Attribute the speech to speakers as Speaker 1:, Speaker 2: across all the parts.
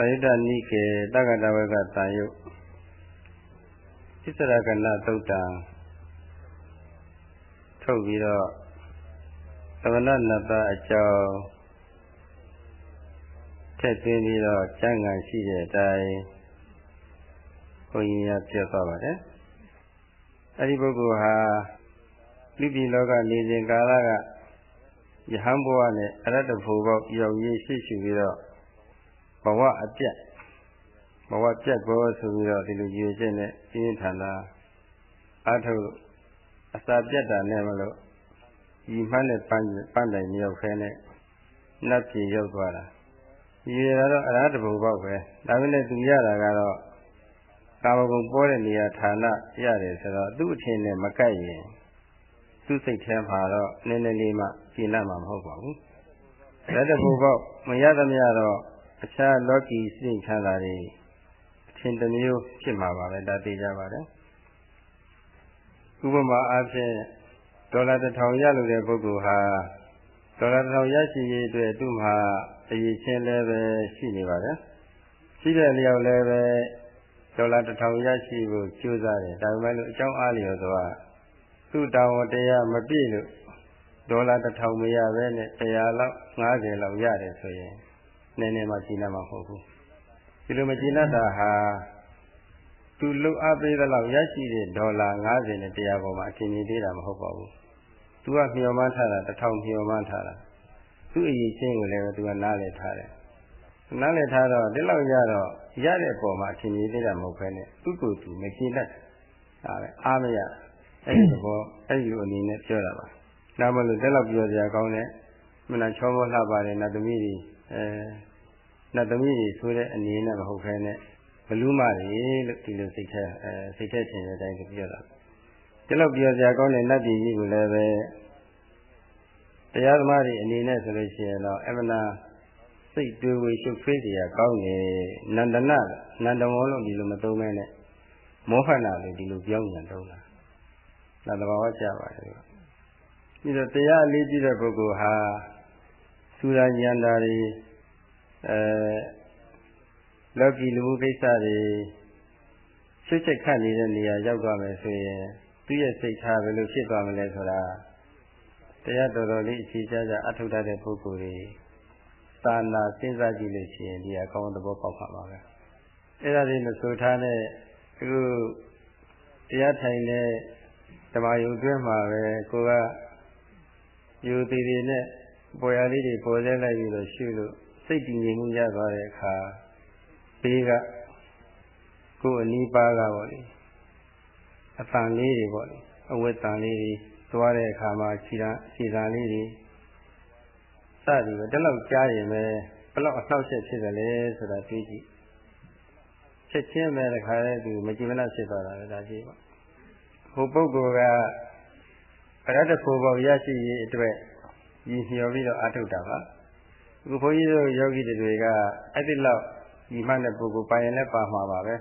Speaker 1: ပရိဒနိကေတက္ကတဝကတန်ယုတ်ဣစ္ဆရကဏသုတ်တံထုတ်ပြီးတော့သမဏနတအကြောင်းထက်သွင်းပြီးတော့ကျမ်းဂန်ရှိတဲ့အတိုင်းဘုန်းကြီးကပြောသွားပါတယ်အဲ့ဒီပုဂ္ဂိုလ်ဟာလူပြည်လောကနေစဉ်ကာလကယဟန်ဘဝနဲ့အရတ္တဖို့ပေါက်ရောက်ရေးရှိရှိပြီးတော့ဘ ဝအပြတ်ဘဝပြတ်ဘောဆိုပြီးတော့ဒီလိုကြည်ချက်နဲ့ပြင်းထန်တာအထုအစာပြတ်တာနဲ့မလို့ဒီမှန်းနဲ့ပန်းပန်းတိုင်မြောက်ဖဲနဲ့နတ်ပြည်ရောက်သွားတာဒီရတော့အရဟတဘုံပေါက်ပဲဒါပေမဲ့သူရတာကတော့ကာမဂုဏ်ပေါ်တဲ့နေရာဌာနရတယ်ဆိုတော့သူ့အထင်နဲ့မကိုက်ရင်သူ့စိတ်ထဲမှာတော့နည်းနည်းလေးမှကျဉ်းမှာမဟုတ်ပါဘူးရတဘုံပေါက်မရသမျှတော့ အခြားလောကီစိတ်ချမ်းသာတွေအထင်တစ်မျိုးဖြစ်မှာပါပဲဒါသိကြပါတယ်ဥပမာအားဖြင့်ဒေါ်လာတစ်ထောင်ရလို့တဲ့ပုဂ္ဂိုလ်ဟာဒေါ်လာတစ်ထောင်ရရှိရေးအတွက်သူ့မှာအရေးချင်းလည်းပဲရှိနေပါတယ်ရှိတဲ့လျောက်လည်းပဲဒေါ်လာတစ်ထောင်ရရှိဖို့ကြိုးစားတယ်ဒါပေမဲ့လို့အကြောင်းအားလျော်စွာသူ့တောင်းတရားမပြည့်လို့ဒေါ်လာတစ်ထောင်မရပဲနဲ့တရားလောက်90လောက်ရတယ်ဆိုရင် နည်းနည်းမှကျဉ်းမှာမဟုတ်ဘူးဒီလိုမကျဉ်းတာဟာသူလှုပ်အားပေးသလောက်ရရှိတဲ့ဒေါ်လာ90နဲ့တရားပေါ်မှာအထင်ကြီးသေးတာမဟုတ်ပါဘူး။ तू ကမျှော်မှန်းထားတာတစ်ထောင်မျှော်မှန်းထားတာ။သူ့အရေးချင်းကိုလည်း तू ကနားလည်ထားတယ်။နားလည်ထားတော့ဒီလောက်ရတော့ရတဲ့ပုံမှာအထင်ကြီးသေးတာမဟုတ်ဘဲနဲ့သူ့ကိုယ်သူမကျဉ်တတ်ဒါပဲအားမရအဲ့ဒီဘောအဲ့ဒီလိုအနေနဲ့ပြောတာပါ။ဒါမှမဟုတ်ဒီလောက်ပြောစရာကောင်းတဲ့မနာချောမောလှပါတယ်နတ်သမီးတွေအဲ နတ်သမီးတွေဆိုတဲ့အနေနဲ့မဟုတ်ဘဲနဲ့ဘလူးမတွေလို့ဒီလိုစိတ်ထဲအဲစိတ်ထဲထင်တဲ့အတိုင်းပြောတာဒီလောက်ပြောစရာကောင်းတဲ့နတ်ပြည်ကြီးကိုလည်းပဲတရားသမားတွေအနေနဲ့ဆိုလို့ရှိရင်တော့အမနာစိတ်တွေးဝေရှုပ်ထွေးစရာကောင်းတယ်နန္ဒနာနန္ဒမောလို့ဒီလိုမသုံးမဲနဲ့မောဟနာလို့ဒီလိုပြောင်းပြန်သုံးတာဒါသဘာဝကျပါတယ်ပြီးတော့တရားအလေးကြီးတဲ့ပုဂ္ဂိုလ်ဟာသုရာဉာဏ်ဓာရီ အဲလောကီလူမှုကိစ္စတွေဆွတ်ချက်ခတ်နေတဲ့နေရာရောက်သွားမယ်ဆိုရင်သူ့ရဲ့စိတ်ထားဘယ်လိုဖြစ်သွားမလဲဆိုတာတရားတော်တော်လေးအခြေချကြအထောက်ထားတဲ့ပုဂ္ဂိုလ်တွေသာနာစဉ်းစားကြည့်လို့ရှိရင်ဒီအကောင်းသဘောပေါက်ပါပါပဲအဲ့ဒါလေးမဆိုထားတဲ့အခုတရားထိုင်တဲ့ဓမ္မယုံတွင်းမှာပဲကိုကယူသေးသေးနဲ့ပေါ်ရလေးတွေပေါ်လဲလိုက်ပြီးတော့ရှုလို့ စိတ်တည်ငြိမ်မှုရသွားတဲ့အခါဘေးကကိုယ်အနီးပါးကပေါ့လေအတန်လေးတွေပေါ့လေအဝတ်တန်လေးတွေသွားတဲ့အခါမှာခြေတံခြေတံလေးတွေစသည်ပဲတလောက်ကြားရင်ပဲဘလောက်အနှောက်အယှက်ဖြစ်တယ်လဲဆိုတာသိကြည့်ချက်ချင်းပဲတခါလဲသူမကြည်မနှဖြစ်သွားတာပဲဒါကြည့်ပေါ့ဟိုပုဂ္ဂိုလ်ကအရတ္တဖို့ပေါရရှိရေးအတွက်ရည်ညွှန်ပြီးတော့အထုတ်တာပါအ ခုဘုန်းကြီးတို့ယောဂီတွေကအဲ့ဒီလောက်ဒီမှတဲ့ပုဂ္ဂိုလ်ပါရင်လည်းပါမှာပါပဲ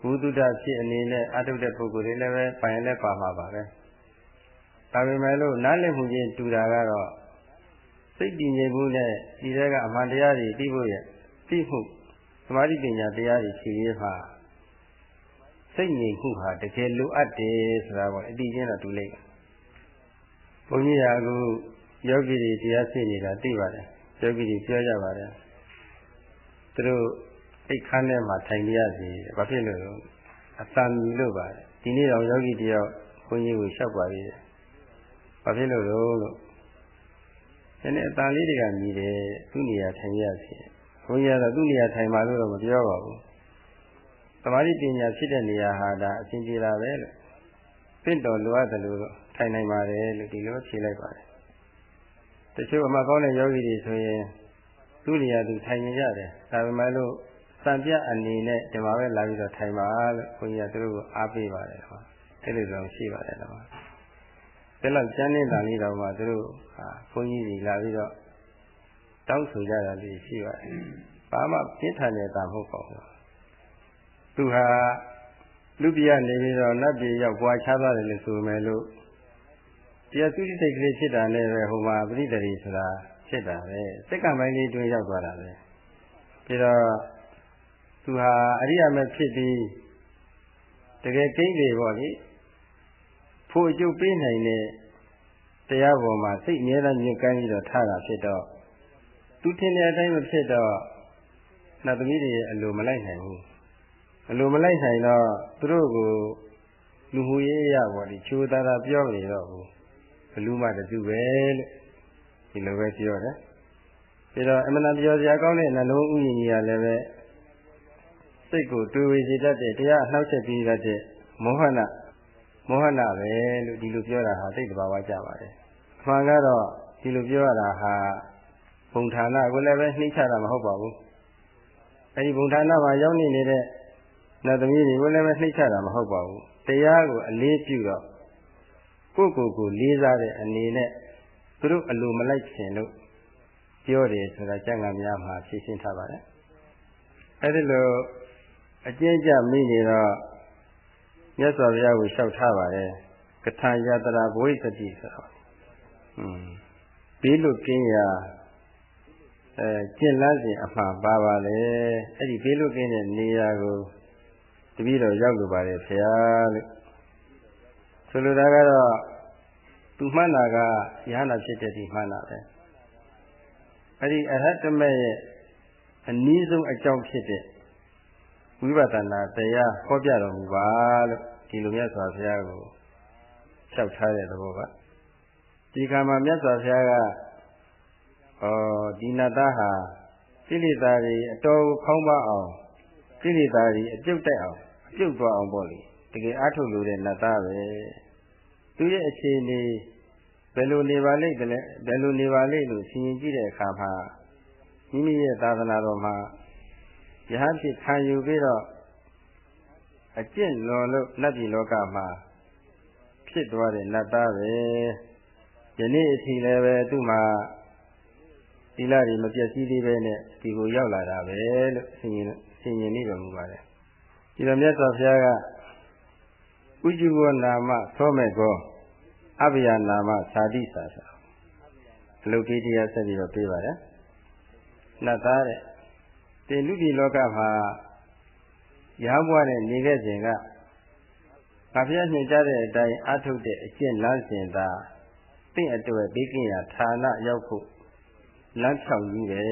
Speaker 1: ဘုသူဒ္ဓဖြစ်အနေနဲ့အထုတ်တဲ့ပုဂ္ဂိုလ်တွေလည်းပဲပါရင်လည်းပါမှာပါပဲဒါပေမဲ့လို့နားလည်မှုချင်းတူတာကတော့စိတ်တည်ငြိမ်မှုနဲ့ဒီထဲကအမှန်တရားတွေသိဖို့ရဲ့သိမှုသမာဓိပညာတရားတွေရှိရေးမှာစိတ်ငြိမ်မှုဟာတကယ်လိုအပ်တယ်ဆိုတာပေါ့အတိချင်းတော့တူလိုက်ဘုန်းကြီးကအခုယောဂီတွေတရားသိနေတာသိပါတယ် ယောဂီတွေပြောကြပါတယ်သူတို့အိတ်ခမ်းထဲမှာထိုင်ကြရစီဘာဖြစ်လို့အတန်ကြီးလို့ပါဒီနေ့တော့ယောဂီတယောက်ဘုန်းကြီးကိုလျှောက်ပါသေးတယ်ဘာဖြစ်လို့လို့လို့ဒီနေ့အတန်လေးတွေကမြည်တယ်သူ့နေရာထိုင်ရစီဘုန်းကြီးကတော့သူ့နေရာထိုင်ပါလို့တော့မပြောပါဘူးသမာဓိပညာဖြစ်တဲ့နေရာဟာဒါအစဉ်ပြေတာပဲလို့ပင့်တော်လိုအပ်တယ်လို့ထိုင်နိုင်ပါတယ်လို့ဒီလိုဖြေလိုက်ပါတယ် တချို့အမှကောင်းတဲ့ယောဂီတွေဆိုရင်သူ့နေရာသူထိုင်နေကြတယ်ဒါပေမဲ့လို့စံပြအနေနဲ့ဒီမှာပဲလာပြီးတော့ထိုင်ပါလို့ခွန်ကြီးကသူတို့ကိုအားပေးပါတယ်ဟောအဲ့လိုတော့ရှိပါတယ်တော့ဒါလောက်ကျမ်းနေတာလေးတော့မှသူတို့ဟာခွန်ကြီးကြီးလာပြီးတော့တောင်းဆိုကြတာလေးရှိပါတယ်ဘာမှပြင်းထန်နေတာမဟုတ်ပါဘူးသူဟာလူပြနေပြီးတော့နတ်ပြည်ရောက်ကြွားချသွားတယ်လို့ဆိုမယ်လို့ တရားသူတိစိတ်ကလေးဖြစ်တာနဲ့ပဲဟိုမှာပရိသေရီဆိုတာဖြစ်တာပဲစက္ကန့်ပိုင်းလေးတွင်းရောက်သွားတာပဲပြီးတော့သူဟာအရိယာမဖြစ်ပြီးတကယ်ကိန်းတွေပေါ့လေဖို့အကျုပ်ပေးနိုင်တဲ့တရားပေါ်မှာစိတ်အမြဲတမ်းမြင့်ကမ်းပြီးတော့ထားတာဖြစ်တော့သူထင်တဲ့အတိုင်းမဖြစ်တော့နှစ်သမီးတွေအလိုမလိုက်နိုင်ဘူးအလိုမလိုက်နိုင်တော့သူတို့ကိုလူမှုရေးရပေါ့ဒီချိုးသားသားပြောနေတော့ဘူး ဘလူးမှတစုပဲလို့ဒီလိုပဲပြောတယ်ပြီးတော့အမှန်တရားစရာကောင်းတဲ့နှလုံးဥယျာဉ်ကြီးကလည်းပဲစိတ်ကိုတွေးဝေစေတတ်တဲ့တရားအနှောက်အယှက်ပြီးတတ်တဲ့မောဟနာမောဟနာပဲလို့ဒီလိုပြောတာဟာသိတဲ့ဘာဝကြပါတယ်။မှန်ကတော့ဒီလိုပြောရတာဟာဘုံဌာနကိုလည်းပဲနှိမ့်ချတာမဟုတ်ပါဘူး။အဲဒီဘုံဌာနမှာရောက်နေနေတဲ့နတ်သမီးတွေကိုလည်းပဲနှိမ့်ချတာမဟုတ်ပါဘူး။တရားကိုအလေးပြုတော့ ကိုယ့်ကိုယ်ကိုလေးစားတဲ့အနေနဲ့သူတို့အလိုမလိုက်ခင်လို့ပြောတယ်ဆိုတာကျမ်းဂန်များမှာဖြည့်ရှင်းထားပါတယ်။အဲဒီလိုအကျဉ်းချမိနေတော့မြတ်စွာဘုရားကိုလျှောက်ထားပါတယ်ကထာယတရာဘဝိသတိဆိုတော့อืมဘေးလွတ်ကင်းရာအဲကျင့်လန်းစဉ်အမှန်ပါပါလေအဲ့ဒီဘေးလွတ်ကင်းတဲ့နေရာကိုတပည့်တော်ရောက်လိုပါတယ်ဖရာလို့ ဆိုလိုတာကတော့သူမှန်တာကယဟနာဖြစ်တဲ့ဒီမှန်တာပဲအဲ့ဒီအရဟတမေရဲ့အနည်းဆုံးအကြောင်းဖြစ်တဲ့ဝိပဿနာတရားဟောပြတော်မူပါလို့ဒီလိုမြတ်စွာဘုရားကိုလျှောက်ထားတဲ့သဘောပါဒီကံမှာမြတ်စွာဘုရားကဩဒီနတ်သားဟာကိလေသာတွေအတော်ခေါင်းပါအောင်ကိလေသာတွေအပြုတ်တက်အောင်အပြုတ်သွားအောင်ပေါ့လေ တကယ်အားထုတ်လို့တဲ့နတ်သားပဲသူရဲ့အခြေအနေဘယ်လိုနေပါလိမ့်တယ်လဲဘယ်လိုနေပါလိမ့်လို့ရှင်ရင်ကြည့်တဲ့အခါမှာမိမိရဲ့သာသနာတော်မှာယဟန်ဖြစ်ခံယူပြီးတော့အကျင့်လွန်လို့နတ်ပြည်လောကမှာဖြစ်သွားတဲ့နတ်သားပဲယနေ့အထိလည်းပဲသူ့မှာသီလတွေမပြည့်စည်သေးပဲနဲ့ဒီကိုရောက်လာတာပဲလို့ဆင်ញင်ဆင်ញင်နေတော်မူပါတယ်ဒီလိုမြတ်စွာဘုရားက ဥจุဝနာမသောမဲ့ကောအဘယနာမသာတိသာသာအလုတ်ကြီးတရားဆက်ပြီးတော့ပြေးပါတယ်နတ်သားတဲ့တင်လူပြည်လောကမှာရဟန်းဘဝနဲ့နေခဲ့စဉ်ကငါဖျက်ညွှန်ကြားတဲ့အတိုင်းအထုတ်တဲ့အကျင့်လမ်းစဉ်သာတင့်အတွက်ဘေးကင်းရာဌာနရောက်ဖို့လမ်းဖြောင်ကြီးတယ်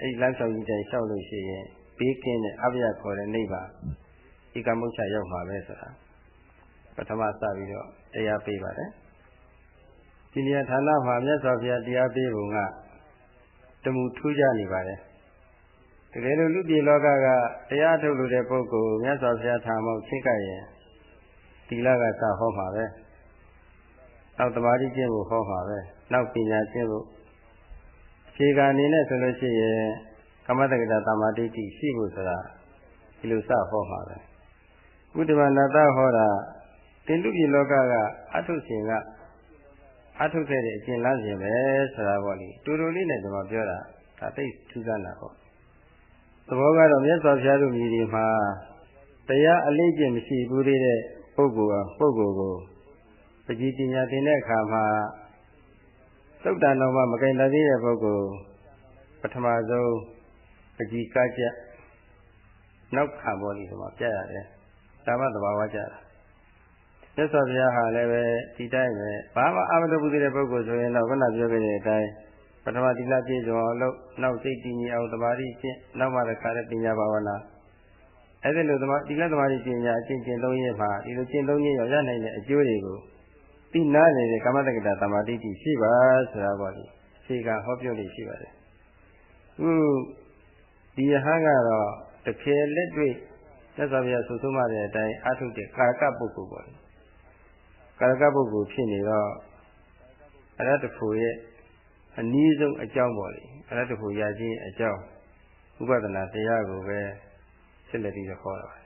Speaker 1: အဲ့လမ်းဖြောင်ကြီးတိုင်းလျှောက်လို့ရှိရင်ဘေးကင်းတဲ့အဘယခေါ်တဲ့နိဗ္ဗာန်ဧကမုတ်ချရောက်မှာပဲဆိုတာ ပထမစပြီးတော့တရားပေးပါတယ်ဒီနေရာဌာနမှာမြတ်စွာဘုရားတရားပေးပုံကတမှုထူးခြားနေပါတယ်တကယ်လို့လူပြည်လောကကတရားထုတ်လို့တဲ့ပုဂ္ဂိုလ်မြတ်စွာဘုရားထာမောက်ချိကရင်သီလကစဟောမှာပဲနောက်တမာတိကျင့်ဖို့ဟောမှာပဲနောက်ပညာကျင့်ဖို့အခြေခံအနေနဲ့ဆိုလို့ရှိရင်ကမ္မတက္ကတာတမာတိတိရှိဖို့ဆိုတာဒီလိုစဟောမှာပဲဥဒ္ဓမာနတဟောတာ တင်လူပြည်လောကကအထုရှင်ကအထုခဲ့တဲ့အကျင့်လမ်းစဉ်ပဲဆိုတာပေါ့လေတူတူလေးနဲ့ဒီမှာပြောတာဒါသိထူးဆန်းတာပေါ့သဘောကတော့မြတ်စွာဘုရားတို့မြည်ဒီမှာတရားအလေးကျင့်မရှိဘူးသေးတဲ့ပုဂ္ဂိုလ်ဟာပုဂ္ဂိုလ်ကိုပကြီးပညာသင်တဲ့အခါမှာသုတ်တန်တော်မှမကင်တတ်သေးတဲ့ပုဂ္ဂိုလ်ပထမဆုံးပကြီးကကြနောက်ခံပေါ်လေးဒီမှာပြရတယ်ဒါမှသဘာဝကြတာ မြတ်စွာဘုရားဟာလည်းပဲဒီတိုင်းပဲဘာမှအာမတုဘူးသေးတဲ့ပုဂ္ဂိုလ်ဆိုရင်တော့ခုနပြောခဲ့တဲ့အတိုင်းပထမသီလပြည့်စုံအောင်လုပ်နောက်စိတ်တည်ငြိမ်အောင်သမာဓိကျင့်နောက်မှလည်းခါတဲ့ပညာဘာဝနာအဲ့ဒီလိုသမာသီလသမာဓိပညာအကျင့်ကျင့်သုံးရမှာဒီလိုကျင့်သုံးရရရနိုင်တဲ့အကျိုးတွေကိုသိနာနေတဲ့ကာမတက္ကတာသမာဓိတိရှိပါဆိုတာပေါ့လေခြေကဟောပြောလို့ရှိပါတယ်ခုဒီယဟန်ကတော့တကယ်လက်တွေ့သက်သာပြဆိုဆုံးမတဲ့အတိုင်းအထုတဲ့ကာကပုဂ္ဂိုလ်ပေါ့လေ ကာကပုဂ္ဂိုလ်ဖြစ်နေတော့အရတ္တဖို့ရဲ့အနည်းဆုံးအကြောင်းပေါ့လေအရတ္တဖို့ရခြင်းအကြောင်းဥပဒနာတရားကိုပဲဆက်လက်ပြီးတော့ဟောတာပါ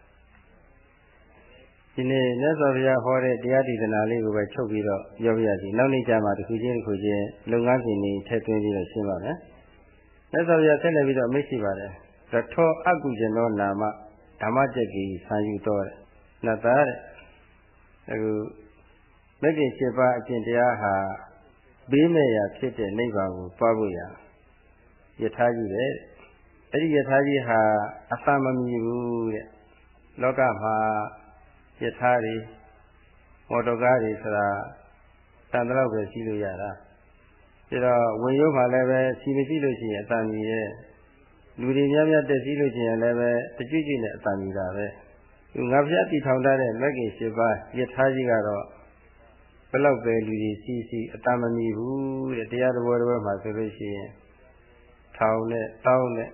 Speaker 1: ဒီနေ့မြတ်စွာဘုရားဟောတဲ့တရားဒေသနာလေးကိုပဲချုပ်ပြီးတော့ပြောပြရစီနောက်နေ့ကျမှတစ်ခုချင်းတစ်ခုချင်းလုပ်ငန်းစဉ်တွေထည့်သွင်းပြီးတော့ရှင်းပါမယ်မြတ်စွာဘုရားဆက်လက်ပြီးတော့မိတ်ရှိပါတယ်ရထောအကုကျင်သောနာမဓမ္မကျက်ကြီးဆံယူတော်တဲ့နတ်သားတဲ့အခု မဂ္ဂင်7ပါးအကျင့်တရားဟာဘေးမဲ့ရာဖြစ်တဲ့နိဗ္ဗာန်ကိုပွားဖို့ရာယထာကြီးပဲအဲ့ဒီယထာကြီးဟာအတမမြည်ဘူးတဲ့လောကမှာယထာတွေမော်တော်ကားတွေဆိုတာတန်တလောက်ပဲရှိလို့ရတာဒါတော့ဝင်ရုပ်မှာလည်းပဲစီမရှိလို့ရှိရင်အတန်ကြီးရဲ့လူတွေများများတက်စီလို့ရှိရင်လည်းပဲအကျွတ်ကျွတ်နဲ့အတန်ကြီးတာပဲသူငါဖျားတီထောင်ထားတဲ့မဂ္ဂင်၈ပါးယထာကြီးကတော့ ဘလောက်ပဲလူတွေစီစီအတန်မမြည်ဘူးတဲ့တရားတော်တော်မှာဆိုလို့ရှိရင်ထောင်နဲ့တောင်းနဲ့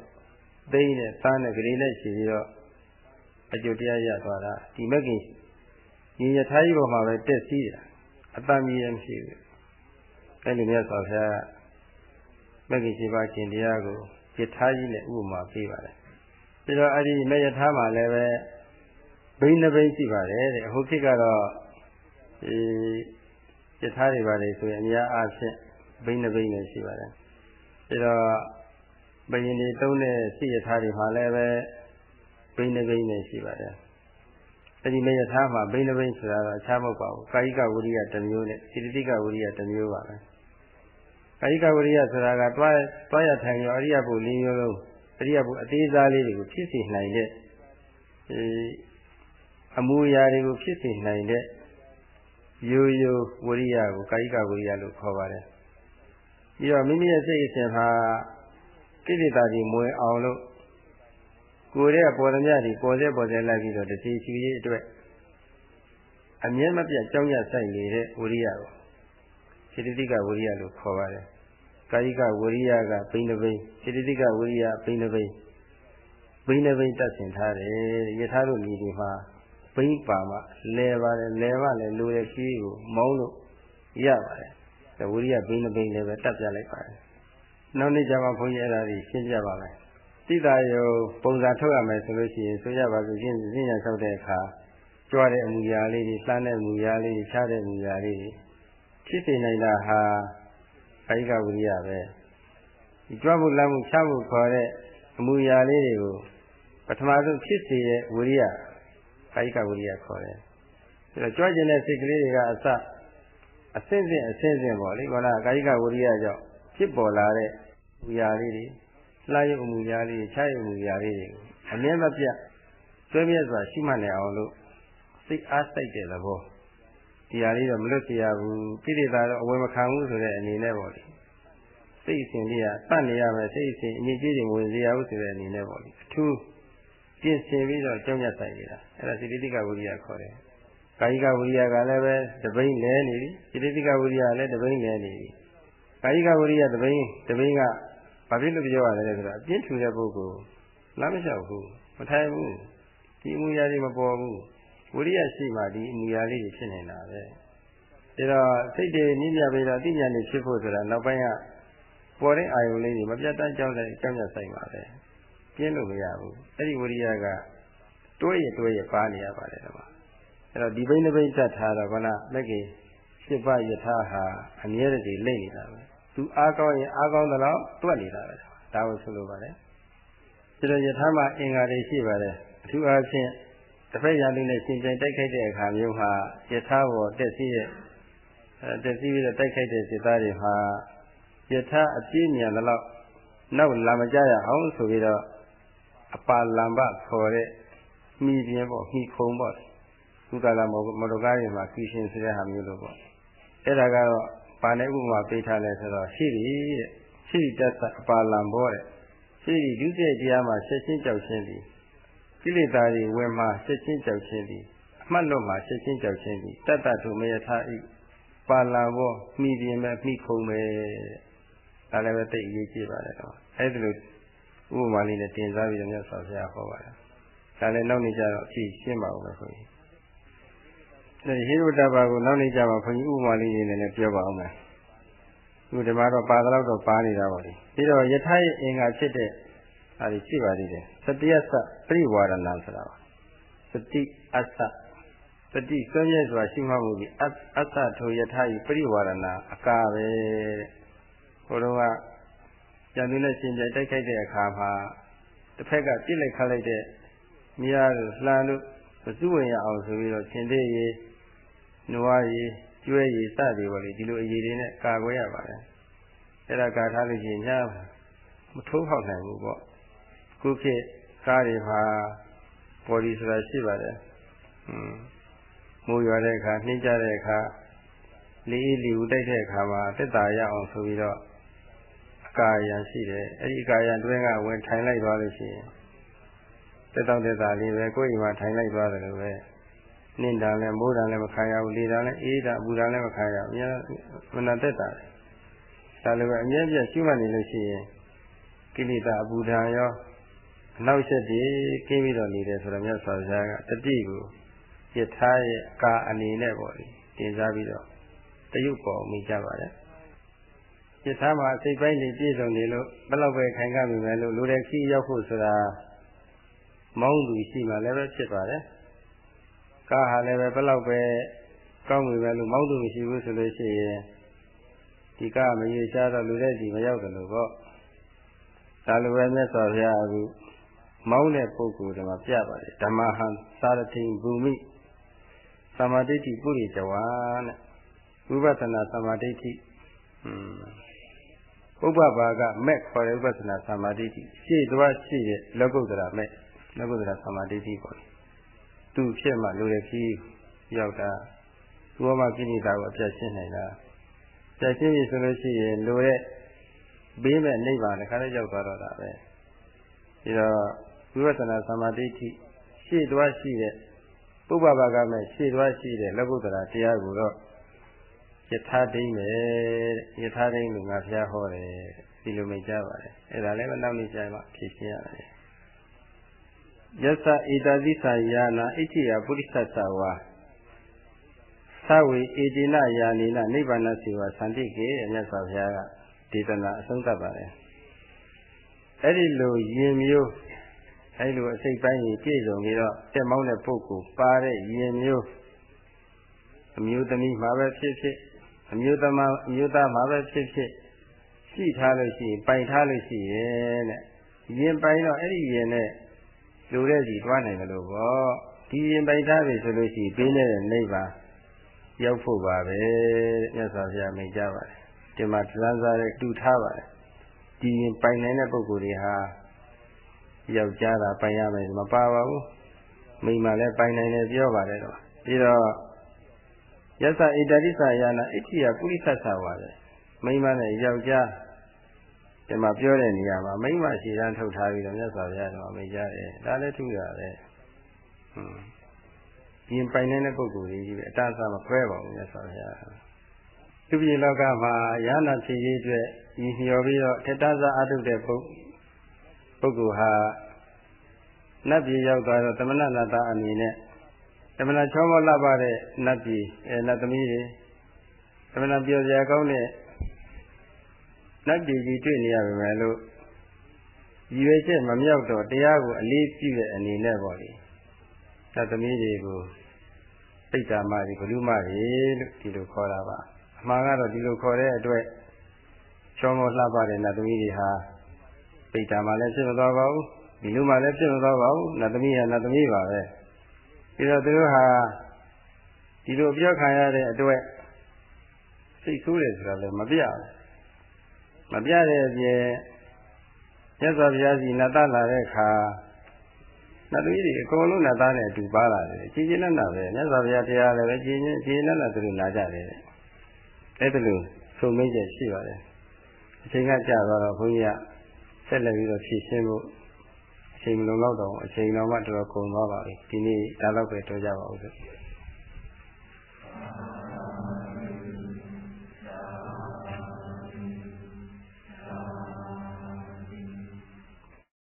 Speaker 1: သိန်းနဲ့သားနဲ့ဂရေနဲ့ရှိပြီးတော့အကျိုးတရားရသွားတာဒီမဂ္ဂင်ညီယထာကြီးပေါ်မှာပဲတက်စီးတာအတန်မြည်ရမရှိဘူးအဲ့ဒီမြတ်စွာဘုရားမဂ္ဂင်ရှိပါခြင်းတရားကိုယထာကြီးနဲ့ဥပမာပေးပါတယ်ပြီးတော့အဲ့ဒီမယထာမှာလည်းပဲဘိန်းနှဘိန်းရှိပါတယ်တဲ့ဟိုခေတ်ကတော့ဒီ ယထာတွေပါတယ်ဆိုရင်အများအားဖြင့်ဘိန်းနှဘိန်းလည်းရှိပါတယ်ပြီးတော့ဘယင်တွေသုံးတဲ့စိယထာတွေမှာလည်းပဲဘိန်းနှဘိန်းလည်းရှိပါတယ်အဲ့ဒီမယထာမှာဘိန်းနှဘိန်းဆိုတာတော့အခြားမဟုတ်ပါဘူးကာယိကဝိရိယတစ်မျိုးနဲ့စိတ္တိကဝိရိယတစ်မျိုးပါပဲကာယိကဝိရိယဆိုတာကတွားတွားရထိုင်ရောအရိယဘုလေးမျိုးလုံးအရိယဘုအသေးစားလေးတွေကိုဖြစ်စေနိုင်တဲ့အဲအမူအရာတွေကိုဖြစ်စေနိုင်တဲ့ ရိုးရိုးဝိရိယကိုကာယိကဝိရိယလို့ခေါ်ပါတယ်ပြီးတော့မိမိရဲ့စိတ်အစဉ်မှာကိလေသာတွေမွေအောင်လို့ကိုယ်ရဲ့ပေါ်သမျှတွေပေါ်စေပေါ်စေလိုက်ပြီးတော့တတိရှိရေးအတွက်အမြဲမပြတ်ကြောင်းရဆိုင်နေတဲ့ဝိရိယကိုစေတသိကဝိရိယလို့ခေါ်ပါတယ်ကာယိကဝိရိယကဘိန်းတပိန်းစေတသိကဝိရိယဘိန်းတပိန်းဘိန်းတပိန်းတတ်ဆင်ထားတယ်ယထာတို့မြည်ဒီမှာ ဘိန်းပါမှလဲပါတယ်လဲမှလည်းလိုတဲ့ခီးကိုမောင်းလို့ရပါတယ်ဝိရိယဘိန်းတပိန်းလည်းပဲတတ်ပြလိုက်ပါတယ်နောက်နေ့ကျမှဘုန်းကြီးအဲ့ဒါကြီးရှင်းပြပါမယ်တိတာယုံပုံစံထုတ်ရမယ်ဆိုလို့ရှိရင်ဆိုရပါစို့ရှင်းရှင်းရဆောက်တဲ့အခါကြွားတဲ့အမူအရာလေးတွေလှမ်းတဲ့အမူအရာလေးတွေခြားတဲ့အမူအရာလေးတွေဖြစ်နေနိုင်တာဟာကာယကဝိရိယပဲဒီကြွားမှုလမ်းမှုခြားမှုခေါ်တဲ့အမူအရာလေးတွေကိုပထမဆုံးဖြစ်စေတဲ့ဝိရိယ ကာယကဝိရိယခေါ်တယ်အဲတော့ကြွားခြင်းတဲ့စိတ်ကလေးတွေကအစအစင်းစင်းအစင်းစင်းပေါ့လေခေါလားကာယကဝိရိယကြောင့်ဖြစ်ပေါ်လာတဲ့ဝိရာလေးတွေလှရုပ်အမူအရာလေးတွေခြားရုပ်အမူအရာလေးတွေကိုအမြဲမပြတ်ဆွဲမြဲစွာရှိမှတ်နေအောင်လို့စိတ်အားစိတ်တဲ့သဘောဒီဟာလေးတော့မလွတ်ပြရဘူးကိလေသာတော့အဝယ်မခံဘူးဆိုတဲ့အနေနဲ့ပေါ့လေစိတ်အစဉ်လေးကတတ်နေရမယ်စိတ်အစဉ်အငြိကြီးတွေဝင်စေရဘူးဆိုတဲ့အနေနဲ့ပေါ့လေအထူး ပြင်ဆင်ပြီးတော့ကြောင်းရဆိုင်နေတာအဲ့ဒါစိတ္တိကဝိရိယခေါ်တယ်ကာယကဝိရိယကလည်းပဲတပိန်းလဲနေပြီစိတ္တိကဝိရိယလည်းတပိန်းလဲနေပြီကာယကဝိရိယတပိန်းတပိန်းကဘာဖြစ်လို့ပြောရလဲဆိုတော့အပြင်းထူတဲ့ပုဂ္ဂိုလ်လမ်းမလျှောက်ဘူးမထိုင်ဘူးဒီအမှုရာတွေမပေါ်ဘူးဝိရိယရှိမှဒီအမှုရာလေးတွေဖြစ်နေတာပဲဒါတော့စိတ်တွေနည်းမြပြီးတော့အသိဉာဏ်တွေဖြစ်ဖို့ဆိုတာနောက်ပိုင်းကပေါ်တဲ့အာယုံလေးတွေမပြတ်တမ်းကြောင်းတဲ့ကြောင်းရဆိုင်ပါပဲ ပြင်းလို့မရဘူးအဲ့ဒီဝိရိယကတွဲရတွဲရပါနေရပါတယ်ကွာအဲ့တော့ဒီဘိန်းတစ်ဘိန်းတတ်ထားတော့ခဏလက်ကင်ရှစ်ပယထာဟာအမြဲတည်းလိမ့်နေတာပဲသူအားကောင်းရင်အားကောင်းသလောက်တွက်နေတာပဲဒါကိုဆိုလိုပါတယ်ဒီလိုယထာမှာအင်္ဂါတွေရှိပါတယ်အထူးအားဖြင့်တစ်ဖက်ရာလူနဲ့ရှင်ပြိုင်တိုက်ခိုက်တဲ့အခါမျိုးမှာယထာဘောတက်စီရဲ့အဲတက်စီပြီးတော့တိုက်ခိုက်တဲ့စိတ်သားတွေမှာယထာအပြည့်မြန်သလောက်နောက်လာမကြရအောင်ဆိုပြီးတော့ အပါလံပခေါ်တဲ့မိပြင်းပေါ့မိခုံပေါ့သုတလာမော်တော်ကားတွေမှာခီးရှင်ဆိုတဲ့ဟာမျိုးလို့ပေါ့အဲ့ဒါကတော့ပါနဲ့ဥပမာပေးထားလဲဆိုတော့ရှိပြီတဲ့ရှိတတ်အပါလံဘောတဲ့ရှိဒီဒုစရိုက်တရားမှာဆက်ချင်းကြောက်ချင်းသည်ကိလေသာတွေဝင်မှာဆက်ချင်းကြောက်ချင်းသည်အမှတ်လွတ်မှာဆက်ချင်းကြောက်ချင်းသည်တတ္တထုမယထာဤပါလံဘောမိပြင်းမဲ့မိခုံပဲဒါလည်းပဲသိအရေးကြီးပါတယ်တော့အဲ့ဒီလို ဥပမာလေးနဲ့တင်စားပြီးတော့မြတ်စွာဘုရားဟောပါတယ်ဒါလည်းနောက်နေ့ကျတော့အဖြစ်ရှင်းပါဦးမယ်ခွန်ကြီးဟိရုတ္တပါကိုနောက်နေ့ကျမှခွန်ကြီးဥပမာလေးတွေနဲ့လည်းပြောပါအောင်မယ်ခုဒီမှာတော့ပါတော့တော့ပါနေတာပါလေပြီးတော့ယထာရဲ့အင်္ဂါဖြစ်တဲ့ဟာဒီရှိပါသေးတယ်စတိယသပရိဝါရဏဆိုတာပါစတိအသစတိစွန့်ရဲစွာရှိမှမှုဒီအသထိုယထာဤပရိဝါရဏအကာပဲဘုရား ကကျန်သူနဲ့ရှင်ပြိုင်တိုက်ခိုက်တဲ့အခါမှာတစ်ဖက်ကပြစ်လိုက်ခတ်လိုက်တဲ့မြားလို့လှမ်းလို့မစုဝင်ရအောင်ဆိုပြီးတော့ရှင်သေးရေနွားရေကျွဲရည်စသည်ပေါ့လေဒီလိုအရေးတွေနဲ့ကာကွယ်ရပါတယ်အဲ့ဒါကာထားလို့ရှိရင်ညာမထိုးဖောက်နိုင်ဘူးပေါ့ခုခေတ်ကားတွေမှာပေါ်ဒီဆိုတာရှိပါတယ်อืมမိုးရွာတဲ့အခါနှင်းကြတဲ့အခါလေးအေးလီဦးတိုက်တဲ့အခါမှာတက်တာရအောင်ဆိုပြီးတော့အ ကာယံရှိတယ်အဲ့ဒီအကာယံတွင်းကဝင်ထိုင်လိုက်သွားလို့ရှိရင်တက်တော့တက်တာလေးပဲကိုယ်အိမ်မှာထိုင်လိုက်သွားတယ်လို့ပဲနှင်းတာလည်းမိုးတာလည်းမခံရဘူးလေတာလည်းအေးတာအပူတာလည်းမခံရဘူးအများမနာတက်တာဒါလည်းပဲအမြဲပြရှိမှနေလို့ရှိရင်ကိလေသာအပူဓာရောအနောက်ရှက်တည်းကင်းပြီးတော့နေတယ်ဆိုတော့မြတ်စွာဘုရားကတတိကိုယထာရဲ့အကာအနေနဲ့ပေါ့လေတင်စားပြီးတော့တယုတ်ပေါ်မိကြပါတယ် ယထာမှာစိတ်ပိုင်းနေပြည့်စုံနေလို့ဘယ်လောက်ပဲခိုင်ခံမိမယ်လို့လူတဲ့ခီးရောက်ဖို့ဆိုတာမောင်းသူရှိမှလည်းပဲဖြစ်ပါတယ်ကားဟာလည်းပဲဘယ်လောက်ပဲကောင်းပြီပဲလို့မောင်းသူမရှိဘူးဆိုလို့ရှိရင်ဒီကားမရေရှားတော့လူတဲ့စီမရောက်တယ်လို့ပေါ့ဒါလိုပဲမြတ်စွာဘုရားအခုမောင်းတဲ့ပုဂ္ဂိုလ်တွေမှာပြပါတယ်ဓမ္မဟံသာရတိဘူမိသမာဓိတိပုရိဇဝါနဲ့ဝိပဿနာသမာဓိတိอืม ဥပဘာကမဲ့ခေါ်တဲ့ဥပဿနာသမာဓိတိရှေ့သွားရှိတဲ့လောကုတ္တရာမဲ့လောကုတ္တရာသမာဓိတိပေါ့သူဖြစ်မှလူရခီးရောက်တာသူ့မှာကိလေသာကိုအပြတ်ရှင်းနိုင်တာပြတ်ရှင်းပြီဆိုလို့ရှိရင်လူရဲ့ဘေးမဲ့နိဗ္ဗာန်တခါတည်းရောက်သွားတော့တာပဲဒီတော့ဝိပဿနာသမာဓိတိရှေ့သွားရှိတဲ့ပုပ္ပဘာကမဲ့ရှေ့သွားရှိတဲ့လောကုတ္တရာတရားကိုတော့ ယထာဒိမ့်ပဲယထာဒိမ့်လို့ငါဖျားဟောတယ်ဒီလိုမိတ်ကြပါတယ်အဲ့ဒါလည်းနောက်နေ့ကျရင်မှဖြည့်ရှင်းရတယ်ယသဧတသစ္စာယာနာဣတိယပုရိသသဝါသဝေဧတိနယာနိနနိဗ္ဗာန်စေဝသန္တိကေအမြတ်စွာဘုရားကဒေသနာအဆုံးသတ်ပါတယ်အဲ့ဒီလိုယင်မျိုးအဲ့လိုအစိတ်ပိုင်းကြီးပြည့်စုံပြီးတော့တက်မောင်းတဲ့ပုဂ္ဂိုလ်ပါတဲ့ယင်မျိုးအမျိုးသမီးမှာပဲဖြစ်ဖြစ် အမျိုးသမအမျိုးသားမှာပဲဖြစ်ဖြစ်ရှိထားလို့ရှိရင်ပိုင်ထားလို့ရှိရင်တဲ့ရင်ပိုင်တော့အဲ့ဒီရင်နဲ့လူတဲ့စီတွားနိုင်တယ်လို့ပေါ့ဒီရင်ပိုင်ထားပြီဆိုလို့ရှိရင်ပေးနေတဲ့နိဗ္ဗာန်ရောက်ဖို့ပါပဲမြတ်စွာဘုရားမိန့်ကြပါတယ်ဒီမှာသံသာတဲ့တူထားပါတယ်ဒီရင်ပိုင်နိုင်တဲ့ပုဂ္ဂိုလ်တွေဟာယောက်ျားသာပိုင်ရမယ်မပါပါဘူးမိန်းမလည်းပိုင်နိုင်တယ်ပြောပါတယ်တော့ပြီးတော့ ယသဣတတိသယာနာဣတိယပုရိသသဝါလေမိန်းမနဲ့ယောက်ျားဒီမှာပြောတဲ့နေရာမှာမိန်းမရှိတန်းထုတ်ထားပြီးတော့မြတ်စွာဘုရားကမိတ်ကြတယ်ဒါလည်းထူတာပဲဟွန်းပြင်ပိုင်နေတဲ့ပုဂ္ဂိုလ်ကြီးပဲအတ္တမခွဲပါဘူးမြတ်စွာဘုရားသူပြည်လောကမှာရဟနာဖြစ်ရေးအတွက်ညီလျော်ပြီးတော့ထက်တန်းစားအထုတ်တဲ့ပုဂ္ဂိုလ်ဟာနတ်ပြည်ရောက်သွားတော့တမဏနာတာအနေနဲ့ တမဏချောမောလှပတဲ့နတ်ပြည်အဲနတ်သမီးတွေတမဏပြောစရာကောင်းတဲ့နတ်ပြည်ကြီးတွေ့နေရပါမယ်လို့ရည်ရွယ်ချက်မမြောက်တော့တရားကိုအလေးပြုတဲ့အနေနဲ့ပေါ့လေနတ်သမီးတွေကိုစိတ်ဓာမတွေဘလူမတွေလို့ဒီလိုခေါ်တာပါအမှန်ကတော့ဒီလိုခေါ်တဲ့အတွက်ချောမောလှပတဲ့နတ်သမီးတွေဟာစိတ်ဓာမလည်းဖြစ်မသွားပါဘူးဒီလိုမှလည်းဖြစ်မသွားပါဘူးနတ်သမီးကနတ်သမီးပါပဲ ပြီးတော့သူတို့ဟာဒီလိုပြောခံရတဲ့အတွက်စိတ်ဆိုးတယ်ဆိုတာလည်းမပြဘူးမပြတဲ့အပြင်မြတ်စွာဘုရားစီနတ်သားလာတဲ့အခါနတ်သမီးတွေအကုန်လုံးနတ်သားနဲ့အတူပါလာတယ်ကြည်ကျင်နဲ့ပဲမြတ်စွာဘုရားတရားလည်းပဲကြည်ကျင်ကြည်နဲ့နဲ့သူတို့လာကြတယ်အဲ့ဒါလို့သုံမင်းချက်ရှိပါတယ်အချိန်ကကြာသွားတော့ဘုန်းကြီးကဆက်လက်ပြီးတော့ဖြည့်ရှင်းဖို့အ ချိန်မလုံလောက်တော့အချိန်တော်မှတော်တော်ကုန်သွားပါပြီဒီနေ့ဒါတော့ပဲတော်ကြပါဦးစို့